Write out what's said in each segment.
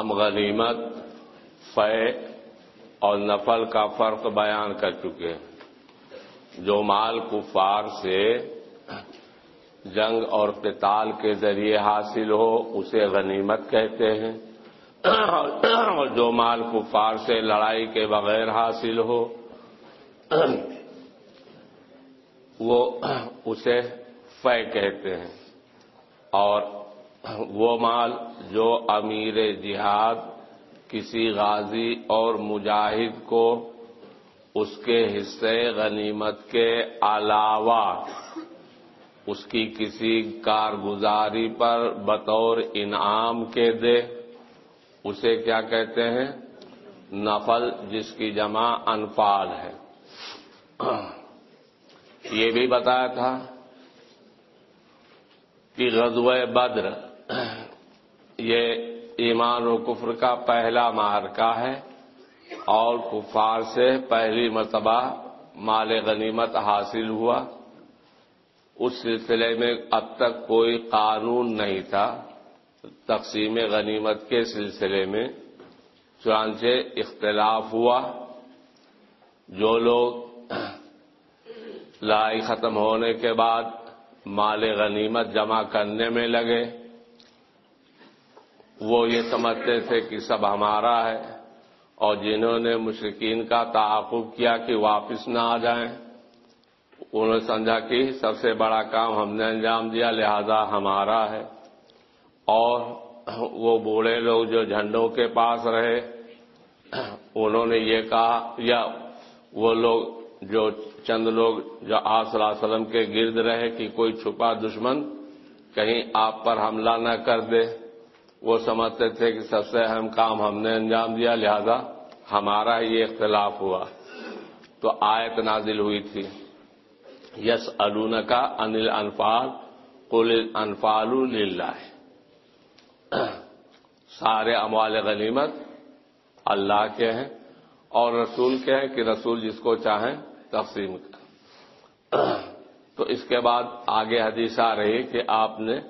ہم غنیمت فے اور نفل کا فرق بیان کر چکے ہیں۔ جو مال کفار سے جنگ اور قتال کے ذریعے حاصل ہو، اسے غنیمت کہتے ہیں۔ اور جو مال کفار سے لڑائی کے بغیر حاصل ہو، وہ اسے فے کہتے ہیں۔ اور وہ مال جو امیر جہاد، کسی غازی اور مجاہد کو اس کے حصے غنیمت کے علاوہ اس کی کسی کارگزاری پر بطور انعام کے دے، اسے کیا کہتے ہیں؟ نفل، جس کی جمع انفال ہے۔ یہ بھی بتایا تھا کہ غزوہ بدر یہ ایمان و کفر کا پہلا مارکا ہے اور کفار سے پہلی مرتبہ مال غنیمت حاصل ہوا۔ اس سلسلے میں اب تک کوئی قانون نہیں تھا۔ تقسیم غنیمت کے سلسلے میں چنانچہ اختلاف ہوا۔ جو لوگ لائی ختم ہونے کے بعد مال غنیمت جمع کرنے میں لگے وہ یہ سمجھتے تھے کہ سب ہمارا ہے اور جنہوں نے مشرقین کا تعاقب کیا کہ واپس نہ آ جائیں۔ انہوں نے سمجھا کہ سب سے بڑا کام ہم نے انجام دیا، لہذا ہمارا ہے۔ اور وہ بوڑھے لوگ جو جھنڈوں کے پاس رہے، انہوں نے یہ کہا، یا وہ لوگ جو چند لوگ جو آپ صلی اللہ علیہ وسلم کے گرد رہے کہ کوئی چھپا دشمن کہیں آپ پر حملہ نہ کر دے۔ وہ سمجھتے تھے کہ سب سے اہم کام ہم نے انجام دیا، لہذا ہمارا یہ اختلاف ہوا۔ تو آیت نازل ہوئی تھی۔ یس الون کا انل انفال کل انفال للہ۔ سارے اموال غنیمت اللہ کے ہیں اور رسول کے ہیں کہ رسول جس کو چاہیں تقسیم کر تو اس کے بعد آگے حدیث آ رہی کہ آپ نے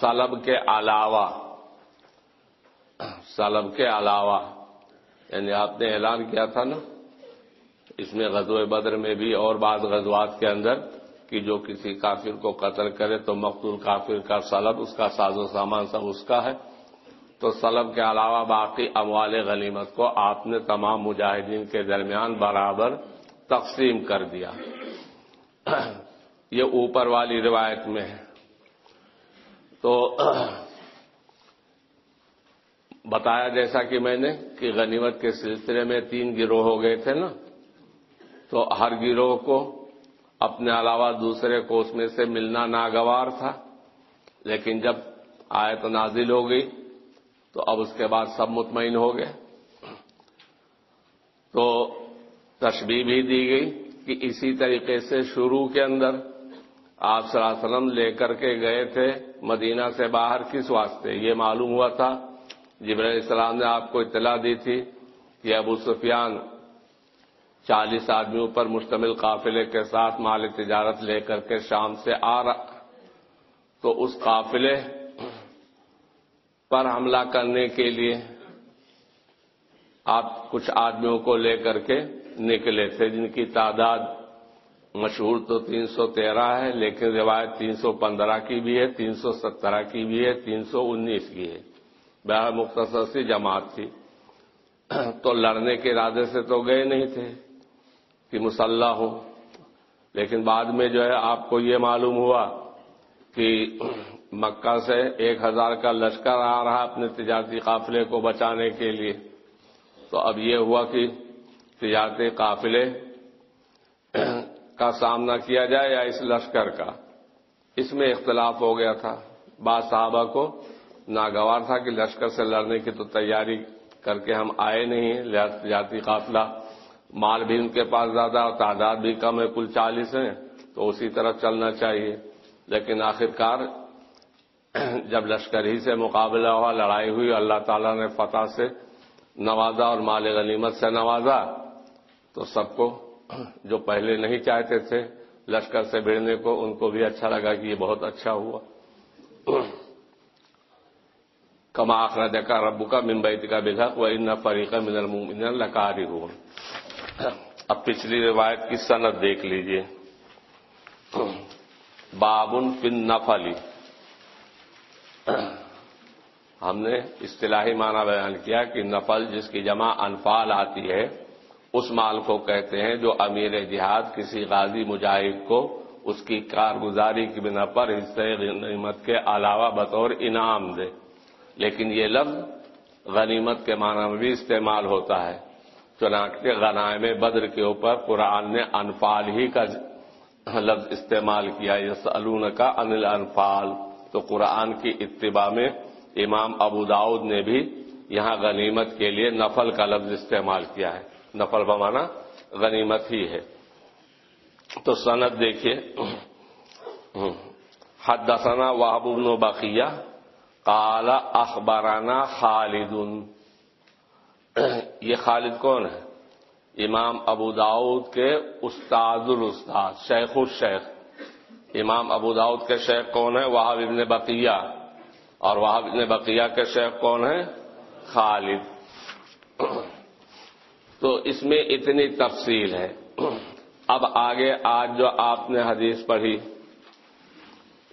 سلب کے علاوہ سلب کے علاوہ یعنی آپ نے اعلان کیا تھا نا، اس میں غزوہ بدر میں بھی اور بعض غزوات کے اندر کہ جو کسی کافر کو قتل کرے تو مقتول کافر کا سلب، اس کا ساز و سامان سب اس کا ہے۔ تو سلب کے علاوہ باقی اموال غنیمت کو آپ نے تمام مجاہدین کے درمیان برابر تقسیم کر دیا۔ یہ اوپر والی روایت میں ہے۔ تو بتایا جیسا کہ میں نے کہ غنیمت کے سلسلے میں تین گروہ ہو گئے تھے نا؟ تو ہر گروہ کو اپنے علاوہ دوسرے کو اس میں سے ملنا ناگوار تھا، لیکن جب آیت نازل ہو گئی تو اب اس کے بعد سب مطمئن ہو گئے۔ تو تشبیح بھی دی گئی کہ اسی طریقے سے شروع کے اندر آپ صلی اللہ علیہ وسلم لے کر کے گئے تھے مدینہ سے باہر کس واسطے؟ یہ معلوم ہوا تھا جبر السلام نے آپ کو اطلاع دی تھی کہ ابو سفیان چالیس آدمیوں پر مشتمل قافلے کے ساتھ مال تجارت لے کر کے شام سے آ رہا تو اس قافلے پر حملہ کرنے کے لیے آپ کچھ آدمیوں کو لے کر کے نکلے تھے، جن کی تعداد مشہور تو تین سو تیرہ ہے، لیکن روایت تین سو پندرہ کی بھی ہے، تین سو سترہ کی بھی ہے، تین سو انیس کی ہے۔ بہر مختصر سی جماعت تھی۔ تو لڑنے کے ارادے سے تو گئے نہیں تھے کہ مسلح ہو لیکن بعد میں جو ہے آپ کو یہ معلوم ہوا کہ مکہ سے ایک ہزار کا لشکر آ رہا اپنے تجارتی قافلے کو بچانے کے لیے۔ تو اب یہ ہوا کہ تجارتی قافلے کا سامنا کیا جائے یا اس لشکر کا۔ اس میں اختلاف ہو گیا تھا۔ بعض صحابہ کو ناگوار تھا کہ لشکر سے لڑنے کی تو تیاری کر کے ہم آئے نہیں لہذا قافلہ۔ مال بھی ان کے پاس زیادہ اور تعداد بھی کم ہے، کل چالیس ہیں، تو اسی طرح چلنا چاہیے۔ لیکن آخرکار جب لشکر ہی سے مقابلہ ہوا، لڑائی ہوئی، اللہ تعالیٰ نے فتح سے نوازا اور مال غنیمت سے نوازا، تو سب کو جو پہلے نہیں چاہتے تھے لشکر سے بھیڑنے کو، ان کو بھی اچھا لگا کہ یہ بہت اچھا ہوا۔ کما آخر کا ربو کا ممبئی کا بلحق و ان فریق من المومن لکاری ہوں اب پچھلی روایت کی صنعت دیکھ لیجیے۔ بابن فن نفلی ہم نے اصطلاحی معنی بیان کیا کہ نفل جس کی جمع انفال آتی ہے، اس مال کو کہتے ہیں جو امیر جہاد کسی غازی مجاہد کو اس کی کارگزاری کی بنا پر حصے غنیمت کے علاوہ بطور انعام دے۔ لیکن یہ لفظ غنیمت کے معنی میں بھی استعمال ہوتا ہے۔ چنانچہ غنائم بدر کے اوپر قرآن نے انفال ہی کا لفظ استعمال کیا۔ یس کا انل انفال تو قرآن کی اتباع میں امام ابو داود نے بھی یہاں غنیمت کے لیے نفل کا لفظ استعمال کیا ہے۔ نفل بمانا غنیمت ہی ہے۔ تو سند دیکھیے۔ حدثنا وحب بن بقیہ۔ قال اخبارانہ خالد. یہ خالد کون ہے؟ امام ابو داود کے استاد الاستاد، شیخ الشیخ. امام ابو داود کے شیخ کون ہے وہاب ابن بقیہ. اور وہاب ابن بقیہ کے شیخ کون ہے خالد. تو اس میں اتنی تفصیل ہے۔ اب آگے آج جو آپ نے حدیث پڑھی،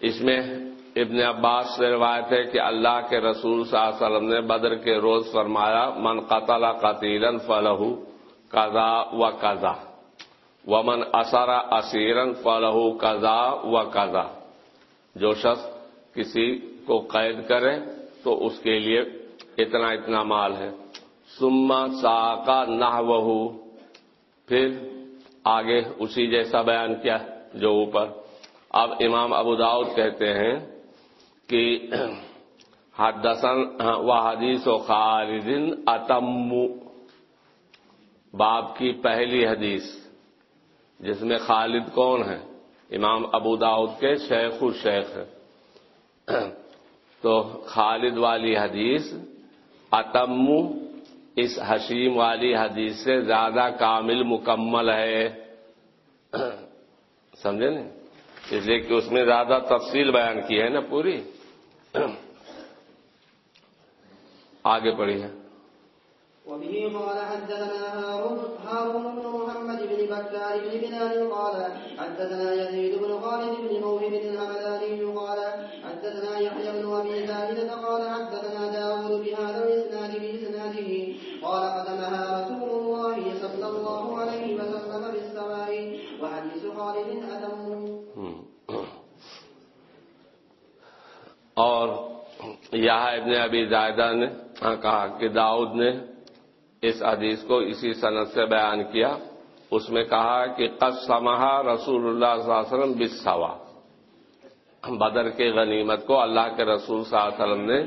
اس میں ابن عباس سے روایت ہے کہ اللہ کے رسول صلی اللہ علیہ وسلم نے بدر کے روز فرمایا، من قتل قتیلا فلہ قضا و قضا ومن اثرا اسیرن فلح قضا و قضا جو شخص کسی کو قید کرے تو اس کے لیے اتنا اتنا مال ہے۔ سما سا کا نہ پھر آگے اسی جیسا بیان کیا جو اوپر۔ اب امام ابو داؤد کہتے ہیں کہ حدثن و حدیث و خالدن اتم باب کی پہلی حدیث، جس میں خالد کون ہے امام ابو داؤد کے شیخ الشیخ ہے تو خالد والی حدیث، اتم اس حشیم والی حدیث سے زیادہ کامل مکمل ہے۔ سمجھے نا اس لیے کہ اس میں زیادہ تفصیل بیان کی ہے نا پوری۔ آگے پڑھی ہے۔ وبه قال حدثنا هارون بن محمد بن بكار بن بلال قال حدثنا يزيد بن خالد بن موهب الهمداني قال حدثنا يحيى بن ابي قال حدثنا داود بهذا الاسناد باسناده قال قدمها رسول الله صلى الله عليه وسلم بالسماء وحديث خالد اتم اور یہاں ابن ابی زائدہ نے ہاں، کہا کہ داؤد نے اس حدیث کو اسی صنعت سے بیان کیا۔ اس میں کہا کہ قسمہ رسول اللہ صلی اللہ علیہ وسلم بسوا بدر کے غنیمت کو اللہ کے رسول صلی اللہ علیہ وسلم نے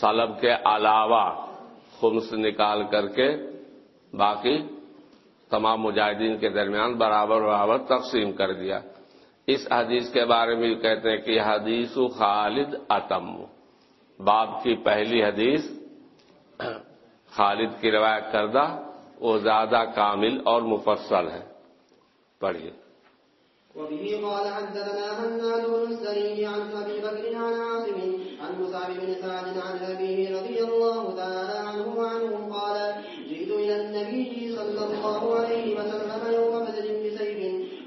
سلب کے علاوہ خمس نکال کر کے باقی تمام مجاہدین کے درمیان برابر برابر تقسیم کر دیا۔ اس حدیث کے بارے میں کہتے ہیں کہ حدیث خالد اتم۔ باب کی پہلی حدیث خالد کی روایت کردہ، وہ زیادہ کامل اور مفصل ہے۔ پڑھیے۔ وبه قال حدثنا هناد بن السري عن ابي بكر عن عاصم، عن مصعب بن سعد عن ابيه رضي الله تعالى عنه وعنهم قال جئت الى النبي صلى الله عليه وسلم يوم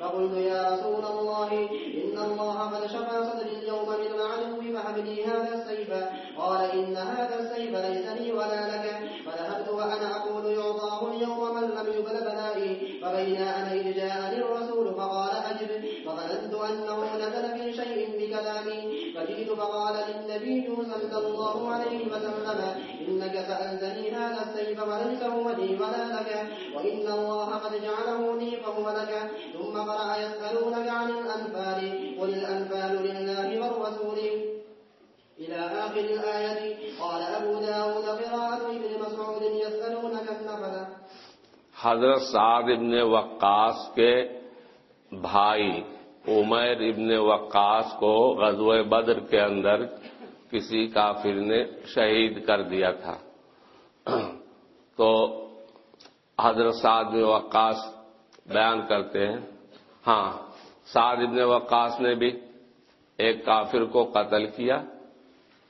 فقلت يا رسول الله ان الله قد شفى صدري اليوم من العدو فهب لي هذا السيف قال ان هذا السيف ليس لي ولا لك. فذهبت وانا اقول يعطاه اليوم من لم يبل بلائي فبين انا اذ جاءني الرسول فقال اجب فظننت انه نزل في شيء بكلامي. فجئت فقال، للنبي صلى الله عليه وسلم إنك سألتني هذا السيف وليسه لي ولا لك وإن الله قد جعله لي فهو لك ثم قرأ يسألونك عن الأنفال، قل الأنفال لله والرسول. إلى آخر الآية، قال أبو داود قراءة ابن مسعود يسألونك النفل. حضرت سعد ابن وقاص کے بھائی عمیر ابن وقاص کو غزوہ بدر کے اندر کسی کافر نے شہید کر دیا تھا۔ تو حضرت سعد بن وقاص بیان کرتے ہیں۔ ہاں سعد ابن وقاص نے بھی ایک کافر کو قتل کیا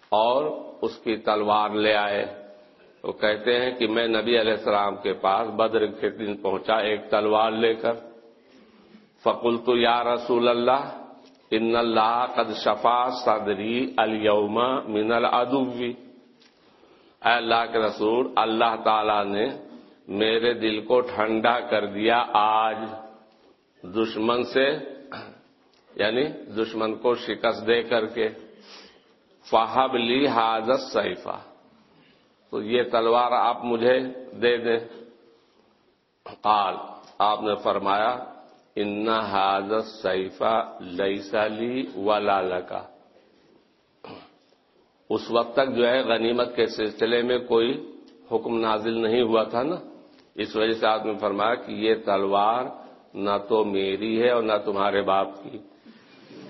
اور اس کی تلوار لے آئے۔ وہ کہتے ہیں کہ میں نبی علیہ السلام کے پاس بدر کے دن پہنچا، ایک تلوار لے کر۔ فقل تو یا رسول اللہ ان اللہ قد شفا صدری اليوم من العدوی اے اللہ کے رسول، اللہ تعالی نے میرے دل کو ٹھنڈا کر دیا آج دشمن سے یعنی دشمن کو شکست دے کر کے۔ فہب لی حاضت صحیفہ تو یہ تلوار آپ مجھے دے دیں۔ قال، آپ نے فرمایا ان حاضت صحیفہ لئیسا لی ولا لکا اس وقت تک جو ہے غنیمت کے سلسلے میں کوئی حکم نازل نہیں ہوا تھا نا۔ اس وجہ سے آپ نے فرمایا کہ یہ تلوار نہ تو میری ہے اور نہ تمہارے باپ کی۔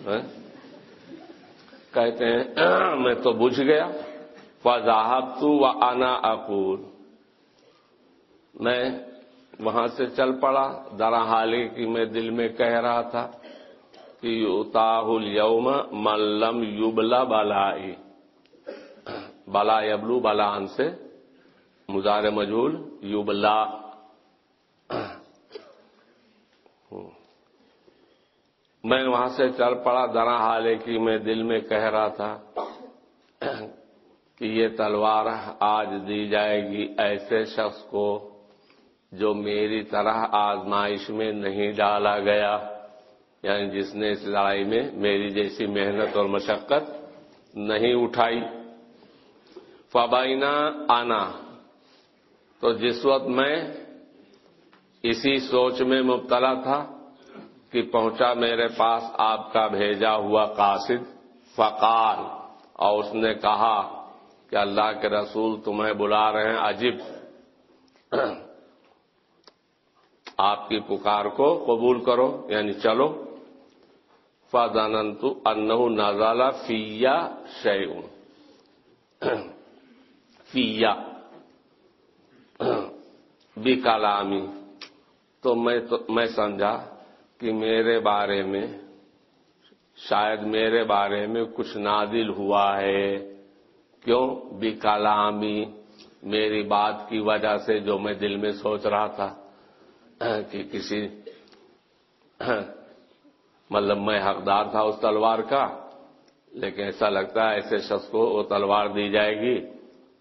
ہاں؟ کہتے ہیں، میں تو بجھ گیا۔ فضاحب تو و انا اقول میں وہاں سے چل پڑا۔ درا حالی کی میں دل میں کہہ رہا تھا کہ اتاہ اليوم ملم یبلا بلائی بلا یبلو بلان سے۔ مزار مجھول یبلا میں وہاں سے چل پڑا۔ درا حالے کی میں دل میں کہہ رہا تھا کہ یہ تلوار آج دی جائے گی ایسے شخص کو۔ جو میری طرح آزمائش میں نہیں ڈالا گیا یعنی جس نے اس لڑائی میں میری جیسی محنت اور مشقت نہیں اٹھائی۔ فبائنا آنا تو جس وقت میں اسی سوچ میں مبتلا تھا کہ پہنچا میرے پاس، آپ کا بھیجا ہوا قاصد۔ فقال، اور اس نے کہا کہ اللہ کے رسول تمہیں بلا رہے ہیں عجیب آپ کی پکار کو قبول کرو یعنی چلو۔ فضانت انہ نازالہ فیا شیون فیا بھی کلامی تو میں تو میں سمجھا کہ میرے بارے میں، شاید میرے بارے میں کچھ نادل ہوا ہے۔ کیوں؟ بھی کلامی میری بات کی وجہ سے جو میں دل میں سوچ رہا تھا۔ کہ کسی مطلب میں حقدار تھا اس تلوار کا، لیکن ایسا لگتا ہے ایسے شخص کو وہ تلوار دی جائے گی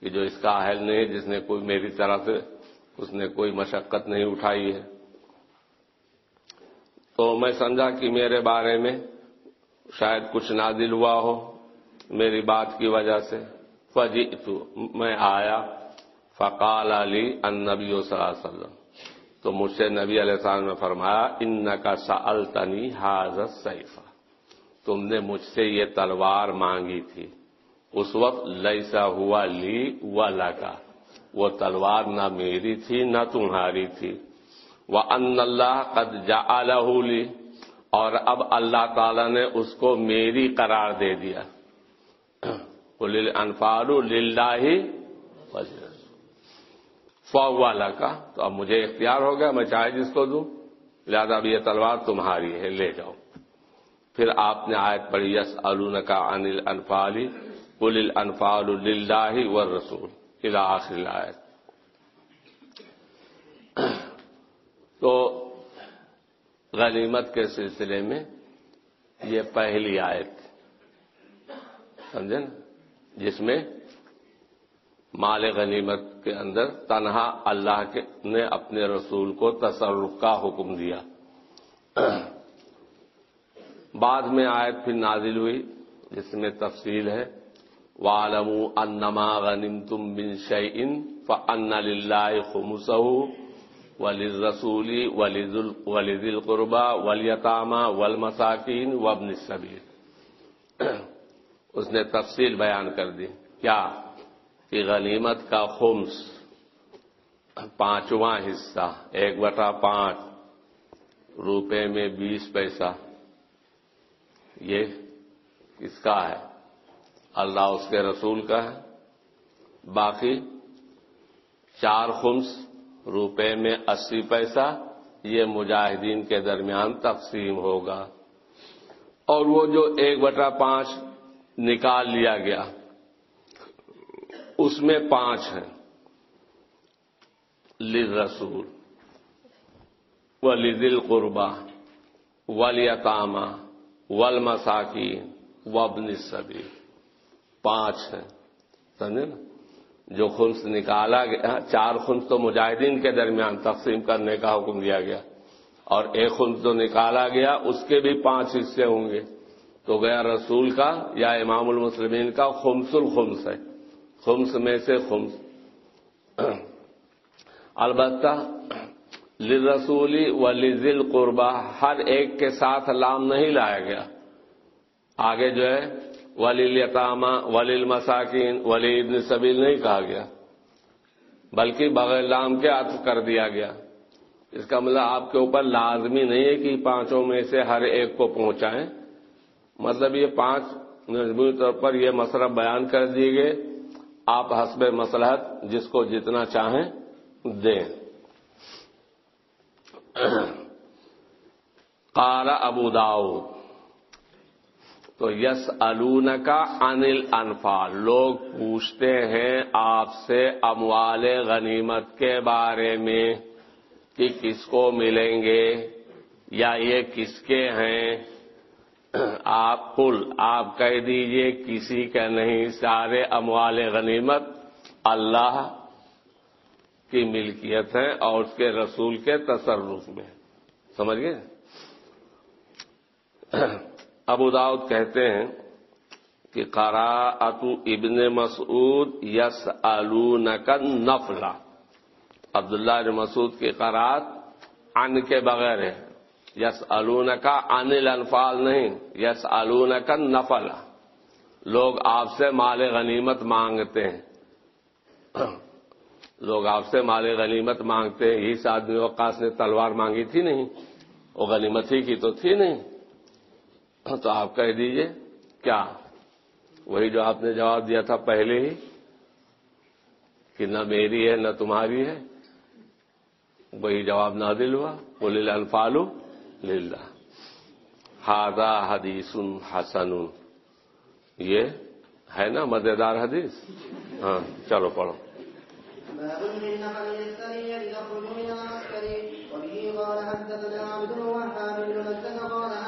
کہ جو اس کا اہل نہیں، جس نے کوئی میری طرح سے اس نے کوئی مشقت نہیں اٹھائی ہے۔ تو میں سمجھا کہ میرے بارے میں شاید کچھ نازل ہوا ہو میری بات کی وجہ سے۔ فجی تو میں آیا، فقال علی ان نبی صلی اللہ علیہ وسلم۔ تو مجھ سے نبی علیہ السلام نے فرمایا ان کا سالتنی حاضر سیفا تم نے مجھ سے یہ تلوار مانگی تھی۔ اس وقت لئیسا ہوا لی و لگا وہ تلوار نہ میری تھی، نہ تمہاری تھی۔ وہ ان اللہ قد جا لی اور اب اللہ تعالی نے اس کو میری قرار دے دیا۔ انفال للہ فو والا کا۔ تو اب مجھے اختیار ہو گیا، میں چاہے جس کو دوں۔ لہذا اب یہ تلوار تمہاری ہے، لے جاؤ۔ پھر آپ نے آیت پڑھی یس الون کا انل انفالی کل انفال اللہ و رسول آخر آیت تو غنیمت کے سلسلے میں یہ پہلی آیت، سمجھے نا؟ جس میں مال غنیمت کے اندر تنہا اللہ کے نے اپنے رسول کو تصرف کا حکم دیا۔ بعد میں آیت پھر نازل ہوئی، جس میں تفصیل ہے والم انما غنیم تم بن شعین فن اللہ خمس ولی رسولی ولی دل قربا ولیطامہ ول مساکین وبن صبیر اس نے تفصیل بیان کر دی۔ کیا؟ کہ غنیمت کا خمس۔ پانچواں حصہ، ایک بٹا پانچ۔ روپے میں بیس پیسہ۔ یہ کس کا ہے۔ اللہ اس کے رسول کا ہے۔ باقی چار خمس، روپے میں اسی پیسہ۔ یہ مجاہدین کے درمیان تقسیم ہوگا۔ اور وہ جو ایک بٹا پانچ نکال لیا گیا۔ اس میں پانچ ہیں۔ لرسول ولی دل قربا ولیطامہ ول مساکین وبن پانچ ہیں۔ سمجھے نا؟ جو خنس نکالا گیا ہاں، چار خنس تو مجاہدین کے درمیان تقسیم کرنے کا حکم دیا گیا۔ اور ایک خنس جو نکالا گیا، اس کے بھی پانچ حصے ہوں گے۔ تو گیا رسول کا یا امام المسلمین کا خمس الخمس ہے۔ خمس میں سے خمس۔ البتہ لرسولی و لزل قربا ہر ایک کے ساتھ لام نہیں لایا گیا۔ آگے جو ہے ولیل یتامہ ولیل مساکین ولی ابن سبیل نہیں کہا گیا۔ بلکہ بغیر لام کے عطف کر دیا گیا۔ اس کا مطلب آپ کے اوپر لازمی نہیں ہے کہ پانچوں میں سے ہر ایک کو پہنچائیں۔ مطلب یہ پانچ مجموعی طور پر یہ مسئلہ بیان کر دیے گئے۔ آپ حسب مسلحت جس کو جتنا چاہیں دیں۔ قال ابو داؤد، تو یس الون کا انل انفال لوگ پوچھتے ہیں آپ سے اموال غنیمت کے بارے میں کہ کس کو ملیں گے یا یہ کس کے ہیں۔ آپ کل آپ کہہ دیجیے، کسی کا نہیں، سارے اموال غنیمت اللہ کی ملکیت ہے اور اس کے رسول کے تصرف میں سمجھ گئے؟ ابو داؤد کہتے ہیں کہ قرا ابن مسعود یس کا نفلا عبداللہ مسعود کی قرات ان کے بغیر ہے۔ یس کا انل انفال نہیں یس کا نفلا لوگ آپ سے مال غنیمت مانگتے ہیں۔ لوگ آپ سے مال غنیمت مانگتے ہیں۔ اس آدمی وقاص نے تلوار مانگی تھی نہیں، وہ غنیمت ہی کی تو تھی نہیں۔ تو آپ کہہ دیجیے، کیا؟ وہی جو آپ نے جواب دیا تھا پہلے ہی، کہ نہ میری ہے، نہ تمہاری ہے۔ وہی جواب نہ دل ہوا۔ بول الفالو للہ۔ ہاضا حدیث حسن۔ یہ ہے نا مزیدار حدیث؟ ہاں چلو پڑھو۔ باب من نفل السرية تخرج من العسكر وبه قال حدثنا عبد الوهاب بن مسلم قال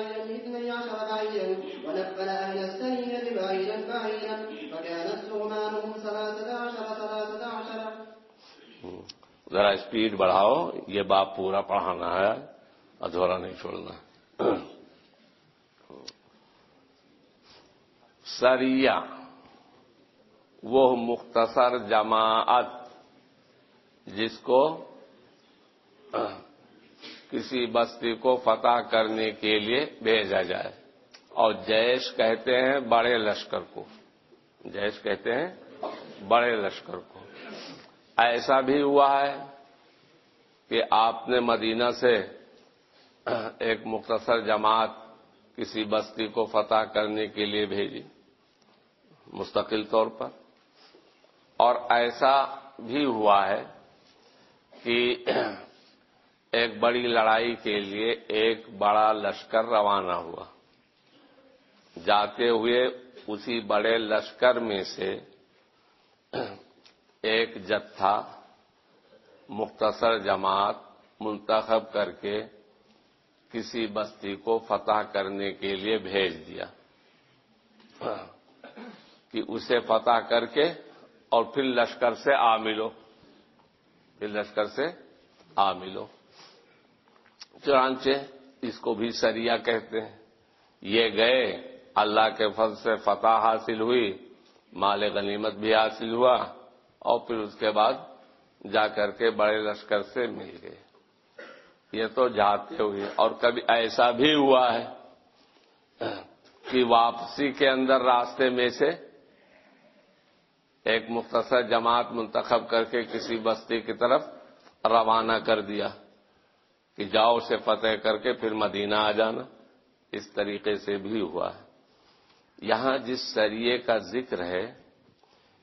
عشر بعيرا اثني عشر بعيرا ونفل أهل السرية بعيرا بعيرا فكانت رومانهم ثلاثة عشر ثلاثة عشر ذرا اسپیڈ بڑھاؤ، یہ باپ پورا پڑھانا ہے، ادھورا نہیں چھوڑنا۔ سریا، وہ مختصر جماعت جس کو کسی بستی کو فتح کرنے کے لیے بھیجا جائے۔ اور جیش کہتے ہیں بڑے لشکر کو۔ جیش کہتے ہیں بڑے لشکر کو۔ ایسا بھی ہوا ہے کہ آپ نے مدینہ سے ایک مختصر جماعت کسی بستی کو فتح کرنے کے لیے بھیجی، مستقل طور پر۔ اور ایسا بھی ہوا ہے کہ ایک بڑی لڑائی کے لیے ایک بڑا لشکر روانہ ہوا۔ جاتے ہوئے اسی بڑے لشکر میں سے ایک جتھا مختصر جماعت منتخب کر کے کسی بستی کو فتح کرنے کے لیے بھیج دیا۔ کہ اسے فتح کر کے اور پھر لشکر سے آ ملو۔ پھر لشکر سے آ ملو۔ چنانچہ اس کو بھی سریا کہتے ہیں۔ یہ گئے، اللہ کے فضل سے فتح حاصل ہوئی، مال غنیمت بھی حاصل ہوا اور پھر اس کے بعد جا کر کے بڑے لشکر سے مل گئے۔ یہ تو جاتے ہوئے، اور کبھی ایسا بھی ہوا ہے کہ واپسی کے اندر راستے میں سے ایک مختصر جماعت منتخب کر کے کسی بستی کی طرف روانہ کر دیا۔ کہ جاؤ سے فتح کر کے پھر مدینہ آ جانا۔ اس طریقے سے بھی ہوا ہے۔ یہاں جس سریے کا ذکر ہے،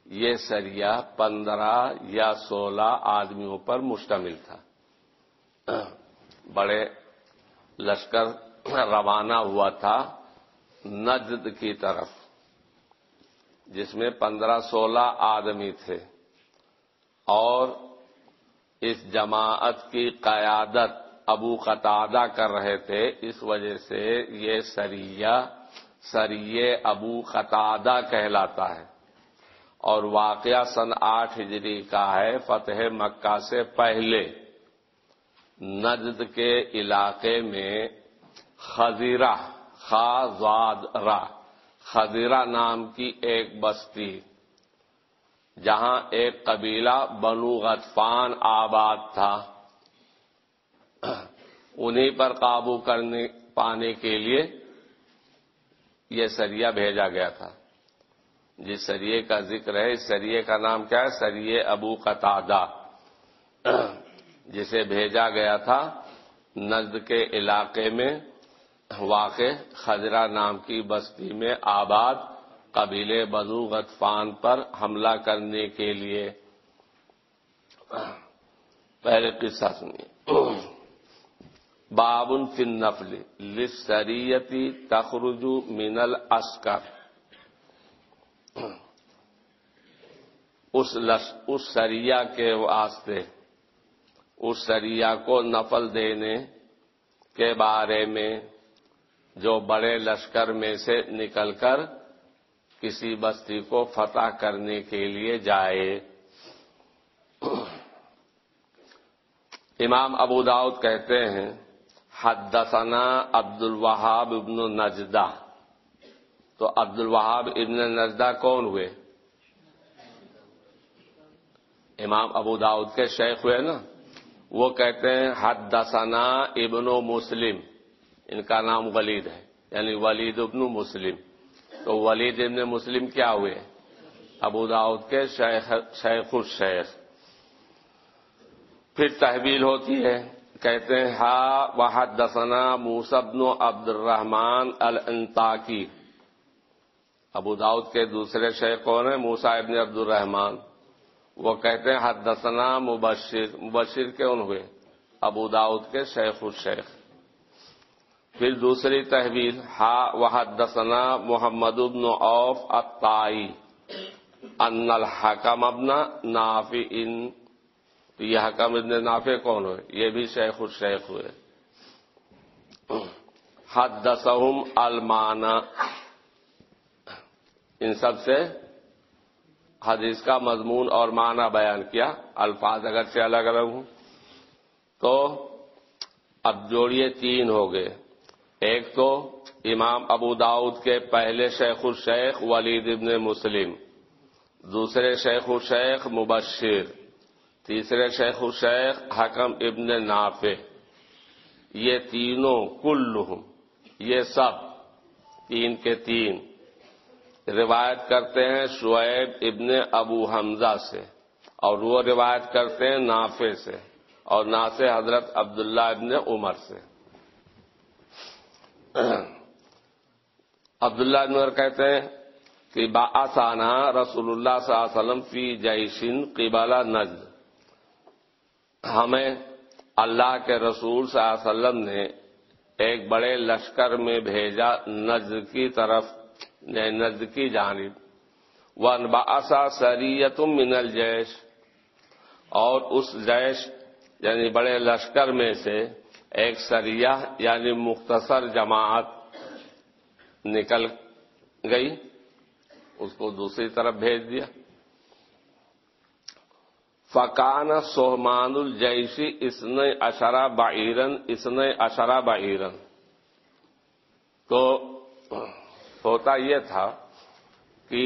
یہ سریا پندرہ یا سولہ آدمیوں پر مشتمل تھا۔ بڑے لشکر روانہ ہوا تھا نجد کی طرف، جس میں پندرہ سولہ آدمی تھے۔ اور اس جماعت کی قیادت ابو قطادہ کر رہے تھے، اس وجہ سے یہ سریہ سریے ابو قطادہ کہلاتا ہے۔ اور واقعہ سن آٹھ ہجری کا ہے، فتح مکہ سے پہلے۔ نجد کے علاقے میں خزیرہ خازاد را خزیرہ نام کی ایک بستی، جہاں ایک قبیلہ بنو غطفان آباد تھا۔ انہی پر قابو کرنے پانے کے لیے یہ سریا بھیجا گیا تھا۔ جس سریے کا ذکر ہے، اس سریے کا نام کیا ہے؟ سریے ابو قطادہ۔ جسے بھیجا گیا تھا نزد کے علاقے میں واقع خزرہ نام کی بستی میں آباد قبیلے بزو غطفان پر حملہ کرنے کے لیے۔ پہلے قصہ سنیے۔ بابن فن نفل لسریتی تخرجو منل اسکر اس سریا کے واسطے، اس سریا کو نفل دینے کے بارے میں جو بڑے لشکر میں سے نکل کر کسی بستی کو فتح کرنے کے لیے جائے۔ امام ابو داؤد کہتے ہیں حدثنا عبد الوہاب ابن نجدہ۔ تو عبد الوہاب ابن نجدہ کون ہوئے؟ امام ابو داؤد کے شیخ ہوئے نا؟ وہ کہتے ہیں حدثنا ابن مسلم۔ ان کا نام ولید ہے یعنی ولید ابن مسلم۔ تو ولید ابن مسلم کیا ہوئے؟ ابو داؤد کے شیخ شیخ الشیخ۔ پھر تحویل ہوتی ہے۔ کہتے ہیں، ہا وحد دسنا موسبن عبد الرحمان الانتاکی ابو داؤد کے دوسرے شیخ کون ہیں؟ موسا ابن عبد الرحمان وہ کہتے ہیں حد دسنا مبشر مبشر کون ہوئے، ابو داؤد کے شیخ الشیخ پھر دوسری تحویل، ہا وحد دسنا محمد ابن اوف اتائی ان الحکم ابن نافی ان یہ حکم ابن نافع کون ہوئے؟ یہ بھی شیخ الشیخ ہوئے۔ حد دسم المانا ان سب سے حدیث کا مضمون اور معنی بیان کیا۔ الفاظ اگر سے الگ الگ ہوں۔ تو اب جوڑیے تین ہو گئے۔ ایک تو امام ابو داؤد کے پہلے شیخ الشیخ ولید ابن مسلم۔ دوسرے شیخ الشیخ مبشر۔ تیسرے شیخ الشیخ حکم ابن نافع۔ یہ تینوں کل یہ سب، تین کے تین۔ روایت کرتے ہیں شعیب ابن ابو حمزہ سے، اور وہ روایت کرتے ہیں نافع سے، اور نافع حضرت عبداللہ ابن عمر سے۔ عبداللہ ابن عمر کہتے ہیں کہ بآسانہ رسول اللہ صلی اللہ علیہ وسلم فی جیشن قبالہ نجد۔ ہمیں اللہ کے رسول صلی اللہ علیہ وسلم نے ایک بڑے لشکر میں بھیجا نجد کی طرف یعنی نزد کی جانب۔ ون باسا سریت من الجیش اور اس جیش یعنی بڑے لشکر میں سے ایک سریہ یعنی مختصر جماعت نکل گئی، اس کو دوسری طرف بھیج دیا۔ فقان سہمان الجیشی اس اشرا بعیرن اس اشرا بعیرن تو ہوتا یہ تھا کہ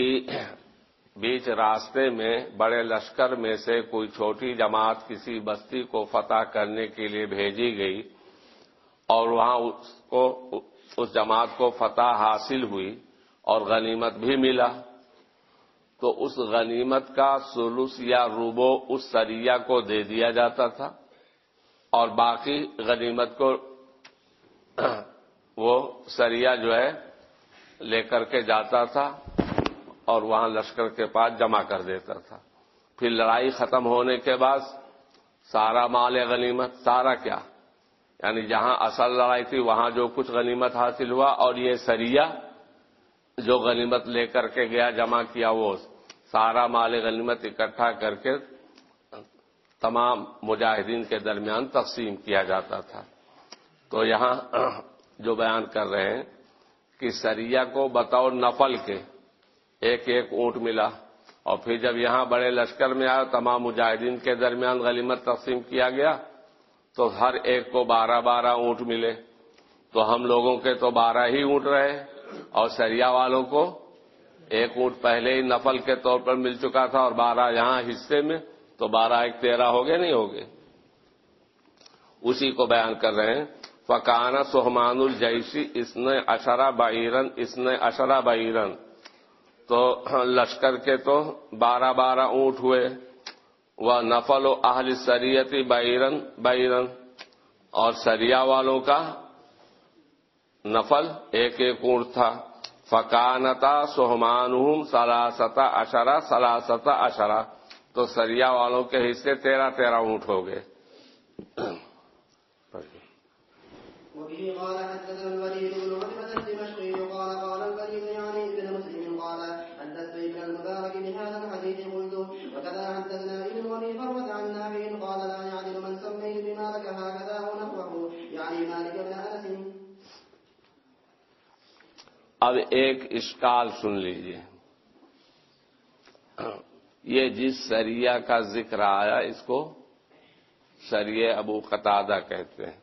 بیچ راستے میں بڑے لشکر میں سے کوئی چھوٹی جماعت کسی بستی کو فتح کرنے کے لیے بھیجی گئی اور وہاں اس کو، اس جماعت کو فتح حاصل ہوئی اور غنیمت بھی ملا۔ تو اس غنیمت کا سلوس یا روبو اس سریا کو دے دیا جاتا تھا اور باقی غنیمت کو وہ سریا جو ہے لے کر کے جاتا تھا اور وہاں لشکر کے پاس جمع کر دیتا تھا۔ پھر لڑائی ختم ہونے کے بعد سارا مال غنیمت، سارا کیا؟ یعنی جہاں اصل لڑائی تھی وہاں جو کچھ غنیمت حاصل ہوا اور یہ سریا جو غنیمت لے کر کے گیا، جمع کیا وہ سارا مال غنیمت اکٹھا کر کے تمام مجاہدین کے درمیان تقسیم کیا جاتا تھا۔ تو یہاں جو بیان کر رہے ہیں کہ سریا کو بطور نفل کے ایک ایک اونٹ ملا اور پھر جب یہاں بڑے لشکر میں آیا تمام مجاہدین کے درمیان غنیمت تقسیم کیا گیا، تو ہر ایک کو بارہ بارہ اونٹ ملے۔ تو ہم لوگوں کے تو بارہ ہی اونٹ رہے اور سریا والوں کو ایک اونٹ پہلے ہی نفل کے طور پر مل چکا تھا اور بارہ یہاں حصے میں، تو بارہ ایک تیرہ ہو گئے، نہیں ہوگے اسی کو بیان کر رہے ہیں۔ فکانہ سہمان الجیسی اس نے اشرا بعیرن اس نے اشرا بعیرن تو لشکر کے تو بارہ بارہ اونٹ ہوئے۔ وہ نفل و اہل سریتی بیرن بیرن اور سریا والوں کا نفل ایک ایک اونٹ تھا۔ فکانتا سہمان سلاستا اشرا سلاستا اشرا تو سریا والوں کے حصے تیرہ تیرہ اونٹ ہو گئے۔ وبه قال حدثنا الوليد بن اب ایک اشکال سن لیجیے۔ یہ جس سریا کا ذکر آیا، اس کو سریے ابو قطادہ کہتے ہیں۔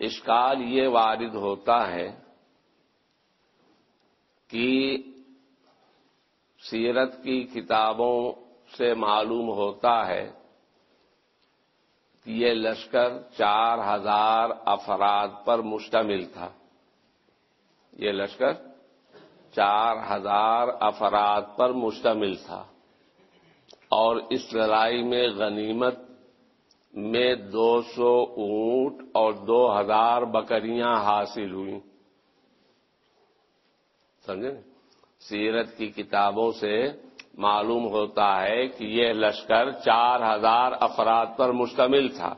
اشکال یہ وارد ہوتا ہے کہ سیرت کی کتابوں سے معلوم ہوتا ہے یہ لشکر چار ہزار افراد پر مشتمل تھا۔ یہ لشکر چار ہزار افراد پر مشتمل تھا۔ اور اس لڑائی میں غنیمت میں دو سو اونٹ اور دو ہزار بکریاں حاصل ہوئیں۔ سمجھے؟ سیرت کی کتابوں سے معلوم ہوتا ہے کہ یہ لشکر چار ہزار افراد پر مشتمل تھا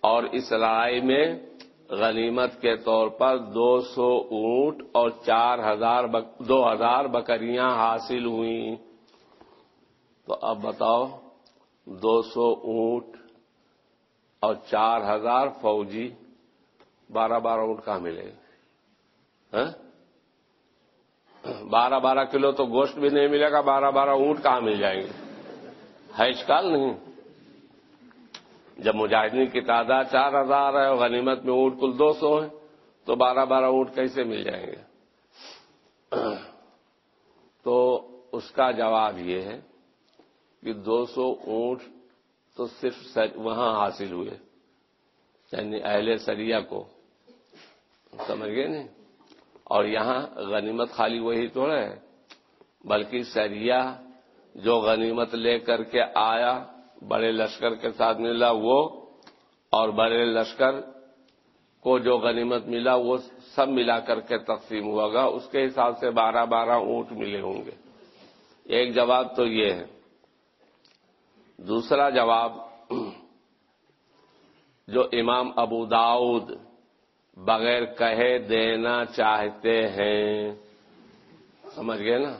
اور اس لڑائی میں غنیمت کے طور پر دو سو اونٹ اور چار ہزار دو ہزار بکریاں حاصل ہوئیں۔ تو اب بتاؤ، دو سو اونٹ اور چار ہزار فوجی، بارہ بارہ اونٹ کہاں ملے؟ ہاں؟ بارہ بارہ کلو تو گوشت بھی نہیں ملے گا، بارہ بارہ اونٹ کہاں مل جائیں گے؟ ہے اشکال نہیں۔ جب مجاہدین کی تعداد چار ہزار ہے اور غنیمت میں اونٹ کل دو سو ہے تو بارہ بارہ اونٹ کیسے مل جائیں گے؟ تو اس کا جواب یہ ہے کہ دو سو اونٹ تو صرف وہاں حاصل ہوئے یعنی اہل سریا کو۔ سمجھ گئے نہیں؟ اور یہاں غنیمت خالی وہی تو ہے، بلکہ سریا جو غنیمت لے کر کے آیا، بڑے لشکر کے ساتھ ملا وہ، اور بڑے لشکر کو جو غنیمت ملا وہ سب ملا کر کے تقسیم ہوا گا۔ اس کے حساب سے بارہ بارہ اونٹ ملے ہوں گے۔ ایک جواب تو یہ ہے۔ دوسرا جواب، جو امام ابو داؤد بغیر کہے دینا چاہتے ہیں۔ سمجھ گئے نا؟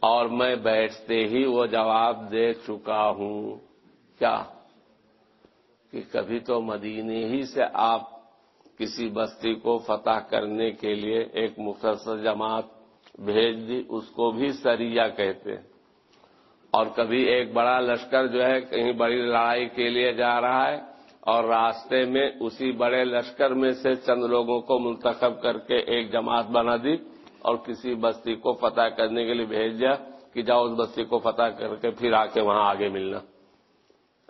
اور میں بیٹھتے ہی وہ جواب دے چکا ہوں۔ کیا؟ کہ کبھی تو مدینے ہی سے آپ کسی بستی کو فتح کرنے کے لیے ایک مختصر جماعت بھیج دی، اس کو بھی سریا کہتے۔ ہیں اور کبھی ایک بڑا لشکر جو ہے کہیں بڑی لڑائی کے لیے جا رہا ہے اور راستے میں اسی بڑے لشکر میں سے چند لوگوں کو منتخب کر کے ایک جماعت بنا دی اور کسی بستی کو فتح کرنے کے لیے بھیج دیا کہ جاؤ اس بستی کو فتح کر کے پھر آ کے وہاں آگے ملنا۔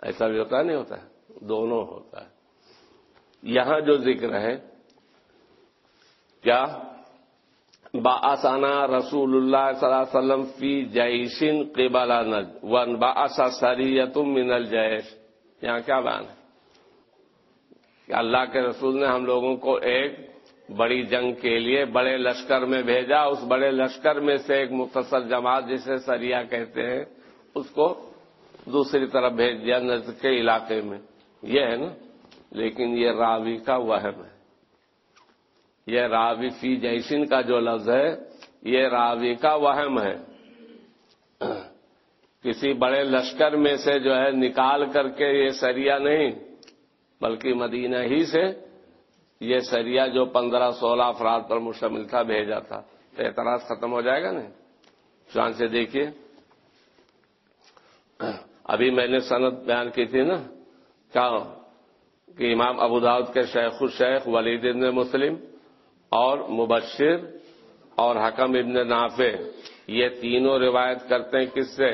ایسا بھی ہوتا ہے؟ نہیں ہوتا ہے۔ دونوں ہوتا ہے۔ یہاں جو ذکر ہے، کیا؟ باسانہ رسول اللہ صلی اللہ علیہ وسلم فی جیشن قبل نج ون باسا سریتم من الجیش۔ یہاں کیا بیان ہے؟ کہ اللہ کے رسول نے ہم لوگوں کو ایک بڑی جنگ کے لیے بڑے لشکر میں بھیجا، اس بڑے لشکر میں سے ایک مختصر جماعت جسے سریا کہتے ہیں، اس کو دوسری طرف بھیج دیا نزد کے علاقے میں۔ یہ ہے نا؟ لیکن یہ راوی کا وہم ہے۔ یہ راوی فی جیسن کا جو لفظ ہے، یہ راوی کا وہم ہے۔ کسی بڑے لشکر میں سے جو ہے نکال کر کے یہ سریا نہیں بلکہ مدینہ ہی سے یہ سریا جو پندرہ سولہ افراد پر مشتمل تھا بھیجا تھا تو اعتراض ختم ہو جائے گا نہیں شان سے دیکھیے۔ ابھی میں نے صنعت بیان کی تھی نا کیا کہ امام ابو داود کے شیخ الشیخ ولید ابن مسلم اور مبشر اور حکم ابن نافع یہ تینوں روایت کرتے ہیں کس سے؟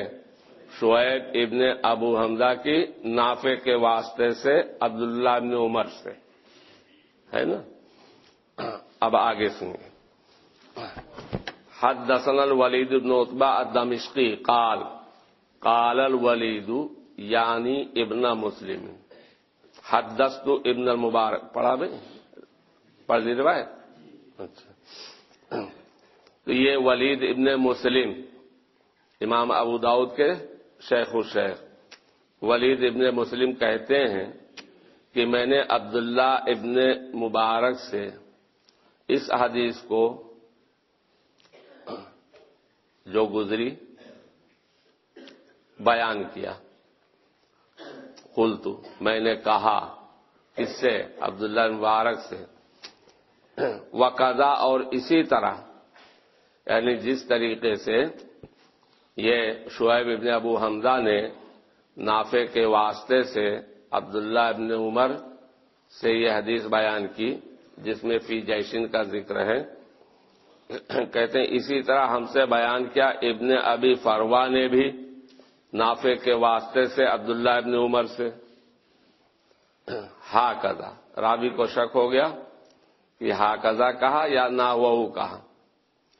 شعیب ابن ابو حمزہ کی نافع کے واسطے سے عبداللہ ابن عمر سے۔ ہے نا؟ اب آگے سنیے۔ حد دسن الولید ابن اتبا الدمشقی قال قال الولید یعنی ابن مسلم۔ حد دست ابن المبارک۔ پڑھا بھائی پڑھ لی روایت؟ اچھا۔ تو یہ ولید ابن مسلم، امام ابو داود کے شیخ الشیخ ولید ابن مسلم کہتے ہیں کہ میں نے عبداللہ ابن مبارک سے اس حدیث کو جو گزری بیان کیا۔ قلت، میں نے کہا اس سے؟ عبداللہ مبارک سے۔ وقضا اور اسی طرح یعنی جس طریقے سے یہ شعیب ابن ابو حمزہ نے نافع کے واسطے سے عبداللہ ابن عمر سے یہ حدیث بیان کی، جس میں فی جیشن کا ذکر ہے۔ کہتے ہیں، اسی طرح ہم سے بیان کیا ابن ابی فروا نے بھی نافع کے واسطے سے عبداللہ ابن عمر سے۔ ہا کزا رابی کو شک ہو گیا کہ ہا کزا کہا یا نہ وہ کہا۔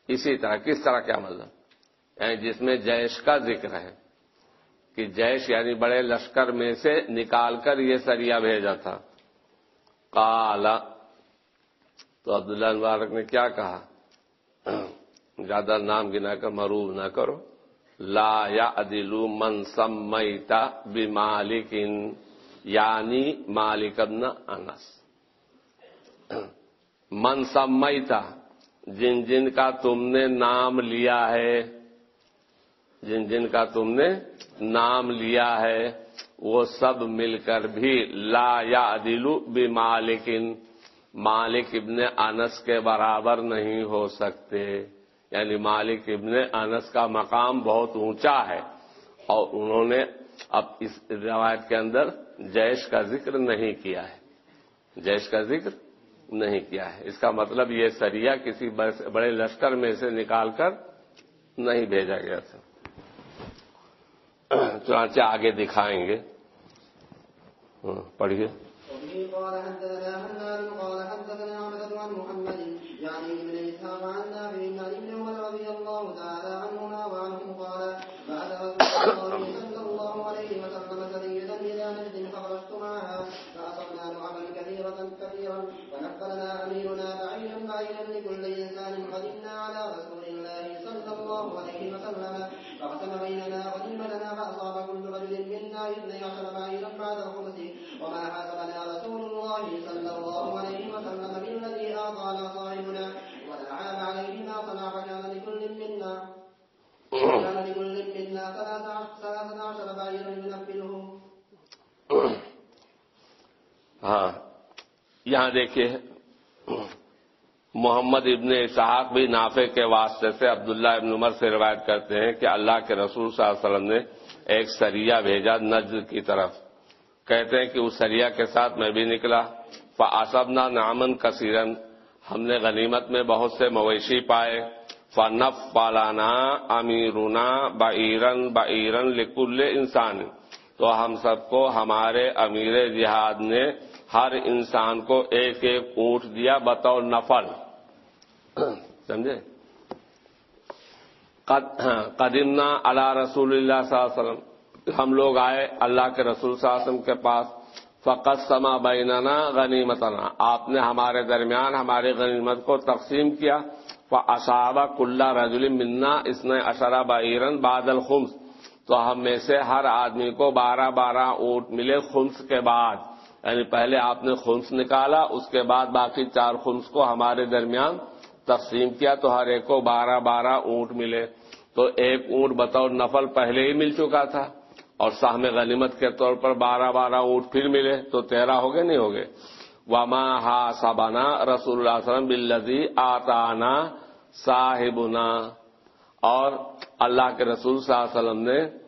اسی طرح، کس طرح کیا مطلب؟ یعنی جس میں جیش کا ذکر ہے کہ جیش یعنی بڑے لشکر میں سے نکال کر یہ سریا بھیجا تھا۔ کالا تو عبداللہ مبارک نے کیا کہا؟ زیادہ نام گنا کر مروب نہ کرو۔ لا یا ادلو من سمیتا بمالک یعنی مالک ابن انس۔ من سمیتا جن جن کا تم نے نام لیا ہے جن جن کا تم نے نام لیا ہے، وہ سب مل کر بھی لا یا ادلو بھی مالکن مالک ابن انس کے برابر نہیں ہو سکتے۔ یعنی مالک ابن انس کا مقام بہت اونچا ہے اور انہوں نے اب اس روایت کے اندر جیش کا ذکر نہیں کیا ہے۔ جیش کا ذکر نہیں کیا ہے۔ اس کا مطلب یہ سریا کسی بڑے لشکر میں سے نکال کر نہیں بھیجا گیا تھا۔ چنانچہ آگے دکھائیں گے۔ ہاں، پڑھیے۔ قال حدثنا قال حدثنا عبدة عن محمد، يعني ابن إسحاق عن نافع عن ابن عمر رضي الله تعالى عنهما وعنهم قال بعد رسول الله صلى الله عليه وسلم سرية إلى نجد فخرجت معها فأصبنا كثيرة كثيرا أميرنا بعيرا بعيرا لكل إنسان قدمنا على رسول الله صلى الله عليه وسلم. فقسم بيننا وعلم لنا ما كل رجل منا اثني عشر بعيرا بعد الخمس وما حاسبنا رسول الله صلى الله عليه وسلم بالذي أعطانا صاحبنا. ولا عام عليه ما صنع فكان لكل منا. كان لكل منا ثلاثة عشر بعيرا ينفله ہاں یہاں دیکھیے محمد ابن اسحاق بھی نافع کے واسطے سے عبداللہ ابن عمر سے روایت کرتے ہیں کہ اللہ کے رسول صلی اللہ علیہ وسلم نے ایک سریا بھیجا نجد کی طرف۔ کہتے ہیں کہ اس سریا کے ساتھ میں بھی نکلا۔ فاسبنا نامن کثیرن ہم نے غنیمت میں بہت سے مویشی پائے۔ فنف پالانا امیرنا بعیرن بعیرن لکل انسان تو ہم سب کو ہمارے امیر جہاد نے ہر انسان کو ایک ایک اونٹ دیا بطور نفل۔ سمجھے؟ قدمنا اللہ رسول اللہ صلی اللہ علیہ وسلم۔ ہم لوگ آئے اللہ کے رسول صلی اللہ علیہ وسلم کے پاس۔ فقط سما بیننا غنیمتنا آپ نے ہمارے درمیان ہماری غنیمت کو تقسیم کیا۔ فصابہ کلّا رجول منا اس نے اشرا بعیرن بادل خمس تو ہم میں سے ہر آدمی کو بارہ بارہ اونٹ ملے خمس کے بعد۔ یعنی پہلے آپ نے خمس نکالا، اس کے بعد باقی چار خمس کو ہمارے درمیان تقسیم کیا تو ہر ایک کو بارہ بارہ اونٹ ملے۔ تو ایک اونٹ بطور نفل پہلے ہی مل چکا تھا۔ اور ساہم غنیمت کے طور پر بارہ بارہ اونٹ پھر ملے۔ تو تیرہ ہو گئے نہیں ہو گئے؟ وما ہا سبانا رسول اللہ علیہ وسلم بلزی آتانا صاحبنا۔ اور اللہ کے رسول صلی اللہ علیہ وسلم نے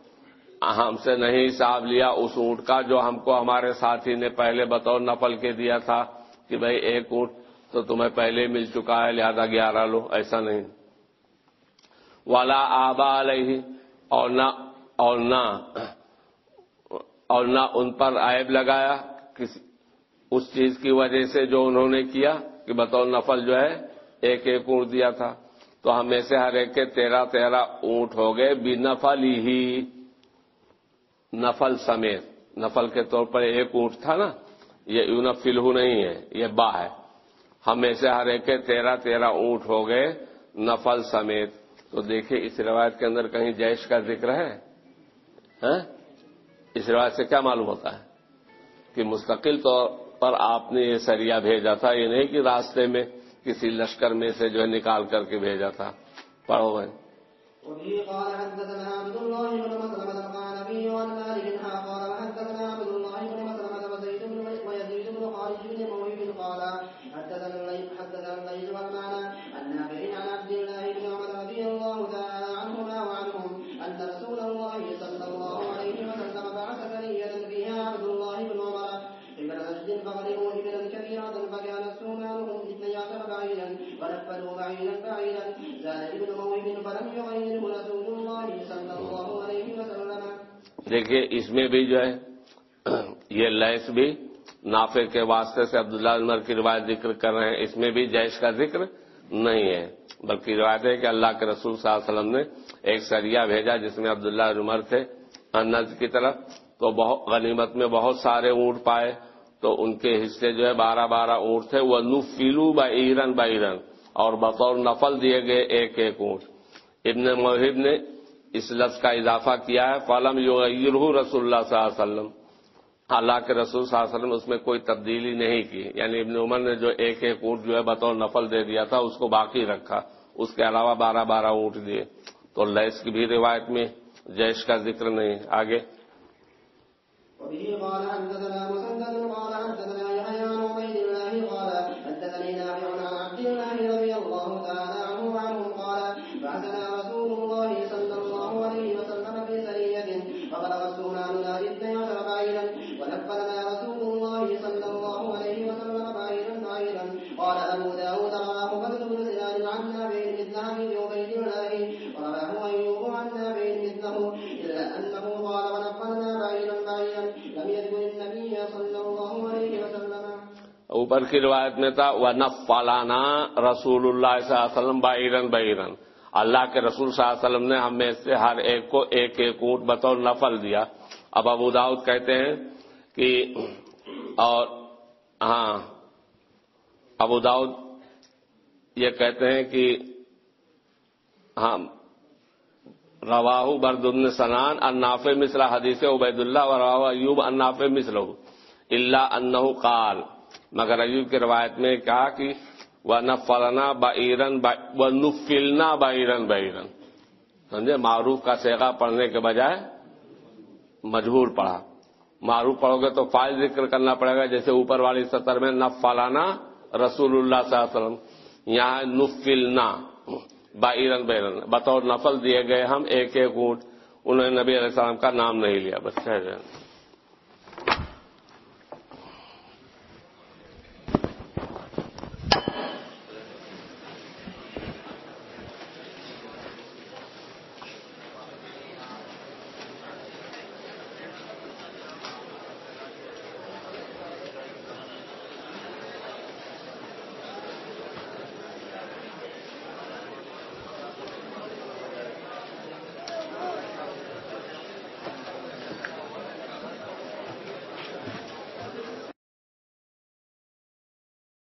ہم سے نہیں حساب لیا اس اونٹ کا جو ہم کو ہمارے ساتھی نے پہلے بطور نفل کے دیا تھا کہ بھائی ایک اونٹ تو تمہیں پہلے مل چکا ہے، لہذا گیارہ لو، ایسا نہیں۔ والا آبا علیہ اور نہ اور نہ اور نہ ان پر عائب لگایا کسی اس چیز کی وجہ سے جو انہوں نے کیا کہ بطور نفل جو ہے، ایک ایک اونٹ دیا تھا۔ تو ہمیں سے ہر ایک کے تیرہ تیرہ اونٹ ہو گئے بھی نفل ہی، نفل سمیت۔ نفل کے طور پر ایک اونٹ تھا نا، یہ یونفل نہیں ہے، یہ با ہے۔ ہمیں سے ہر ایک کے تیرہ تیرہ اونٹ ہو گئے نفل سمیت۔ تو دیکھیے، اس روایت کے اندر کہیں جیش کا ذکر ہے؟ ہاں؟ اس روایت سے کیا معلوم ہوتا ہے؟ کہ مستقل طور پر آپ نے یہ سریا بھیجا تھا، یہ نہیں کہ راستے میں کسی لشکر میں سے جو ہے نکال کر کے بھیجا تھا۔ پڑھو بھائی۔ دیکھیے، اس میں بھی جو ہے، یہ لیس بھی نافع کے واسطے سے عبداللہ عمر کی روایت ذکر کر رہے ہیں۔ اس میں بھی جیش کا ذکر نہیں ہے، بلکہ روایت ہے کہ اللہ کے رسول صلی اللہ علیہ وسلم نے ایک سریا بھیجا جس میں عبداللہ عمر تھے انز کی طرف۔ تو بہت غنیمت میں بہت سارے اونٹ پائے۔ تو ان کے حصے جو ہے، بارہ بارہ اونٹ تھے۔ وہ نفیلو با ایرن با ایرن اور بطور نفل دیے گئے ایک ایک اونٹ۔ ابن محب نے اس لفظ کا اضافہ کیا ہے، فلم یو رسول اللہ صلی اللہ علیہ وسلم۔ اللہ کے رسول صلی اللہ علیہ وسلم اس میں کوئی تبدیلی نہیں کی۔ یعنی ابن عمر نے جو ایک ایک اونٹ جو ہے بطور نفل دے دیا تھا، اس کو باقی رکھا۔ اس کے علاوہ بارہ بارہ اونٹ دیے۔ تو لیس کی بھی روایت میں جیش کا ذکر نہیں۔ آگے۔ اوپر کی روایت میں تھا وہ نفالانا رسول اللہ صلی اللہ علیہ وسلم بائرن بائرن اللہ کے رسول صلی اللہ علیہ وسلم نے ہم میں سے ہر ایک کو ایک ایک اونٹ بطور نفل دیا۔ اب ابو داؤد کہتے ہیں کہ، اور ہاں ابو داؤد یہ کہتے ہیں کہ ہاں رواہ برد سنان الناف مصر حدیث عبید اللہ و رواہ ایوب الناف مصر اللہ انہ قال۔ مگر ایوب کی روایت میں کہا کہ وہ نفلنا بائرن و نفلنا بائرن بائرن سمجھے؟ معروف کا سیگا پڑھنے کے بجائے مجبور پڑھا۔ معروف پڑھو گے تو فائل ذکر کرنا پڑے گا، جیسے اوپر والی سطر میں نف فالانا رسول اللہ صلی اللہ علیہ وسلم۔ یہاں نفلنا بائرن بیرن بطور نفل دیے گئے ہم، ایک ایک اونٹ انہوں نے نبی علیہ السلام کا نام نہیں لیا، بس کہہ